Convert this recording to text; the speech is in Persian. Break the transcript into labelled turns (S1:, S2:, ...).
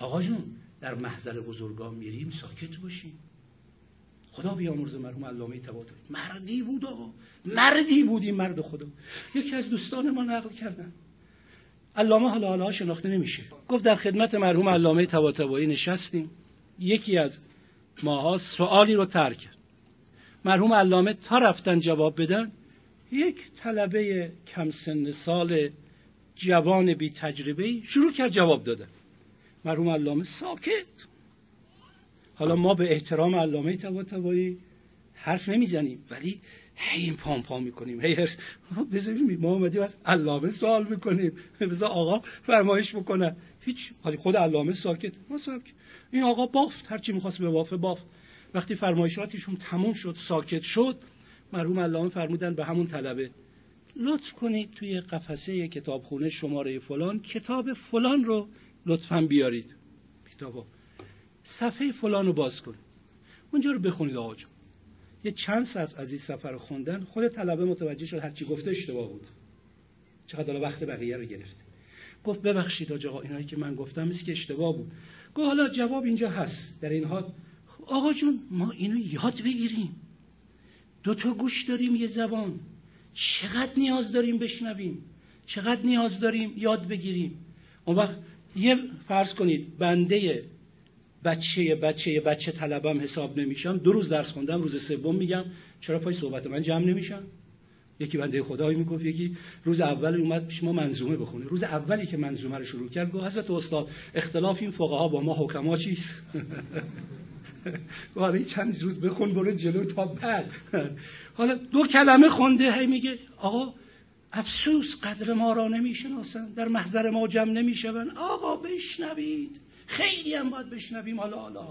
S1: آقا جون در محضر بزرگان میریم ساکت باشیم. خدا بیامرز مرحوم علامه طباطبایی مردی بود آقا. مردی بود این مرد خدا. یکی از دوستان ما نقل کردن. علامه حالا حالا شناخته نمیشه. گفت در خدمت مرحوم علامه طباطبایی نشستیم. یکی از ماها سوالی رو ترک کرد. مرحوم علامه تا رفتن جواب بدن یک طلبه کم سن سال جوان بی تجربه شروع کرد جواب دادن. مرحوم علامه ساکت. حالا ما به احترام علامه طباطبایی حرف نمی‌زنیم ولی هی این پام پام می‌کنیم هی هرس. ما اومدیم از علامه سوال می‌کنیم. بذار آقا فرمایش بکنه. هیچ حالی خود علامه ساکت. ما ساکت این آقا بافت هرچی می‌خواست به بافه بافت. وقتی فرمایشاتشون تموم شد ساکت شد مرحوم علامه فرمودن به همون طلبه. لطف کنید توی قفسه کتابخونه شماره فلان کتاب فلان رو لطفا بیارید. کتابو. صفحه فلان رو باز کنید اونجا رو بخونید آقا جون. یه چند ساعت از این سفر خوندن خود طلبه متوجه شد هرچی گفته اشتباه بود. چقدر وقت بقیه رو گرفت. گفت ببخشید آقا اینایی که من گفتم است که اشتباه بود. گفت حالا جواب اینجا هست. در این حال آقا جون ما اینو یاد بگیریم. دو تا گوش داریم یه زبان. چقدر نیاز داریم بشنویم؟ چقدر نیاز داریم یاد بگیریم؟ اون وقت یه فرض کنید بنده بچه بچه بچه طلبم حساب نمیشم. دو روز درس خوندم روز سوم میگم چرا پای صحبت من جمع نمیشم یکی بنده خدایی می‌گفت یکی روز اول اومد پیش ما منظومه بخونه. روز اولی که منظومه رو شروع کرد گفت حضرت استاد اختلاف این فقها با ما حکما چیست؟ حالا چند روز بخون برو جلو تا بعد. حالا دو کلمه خونده هی میگه آقا افسوس قدر ما را نمی‌شناسن در محضر ما جمع نمیشون آقا بشنوید. خیلی هم باید بشنویم. حالا حالا.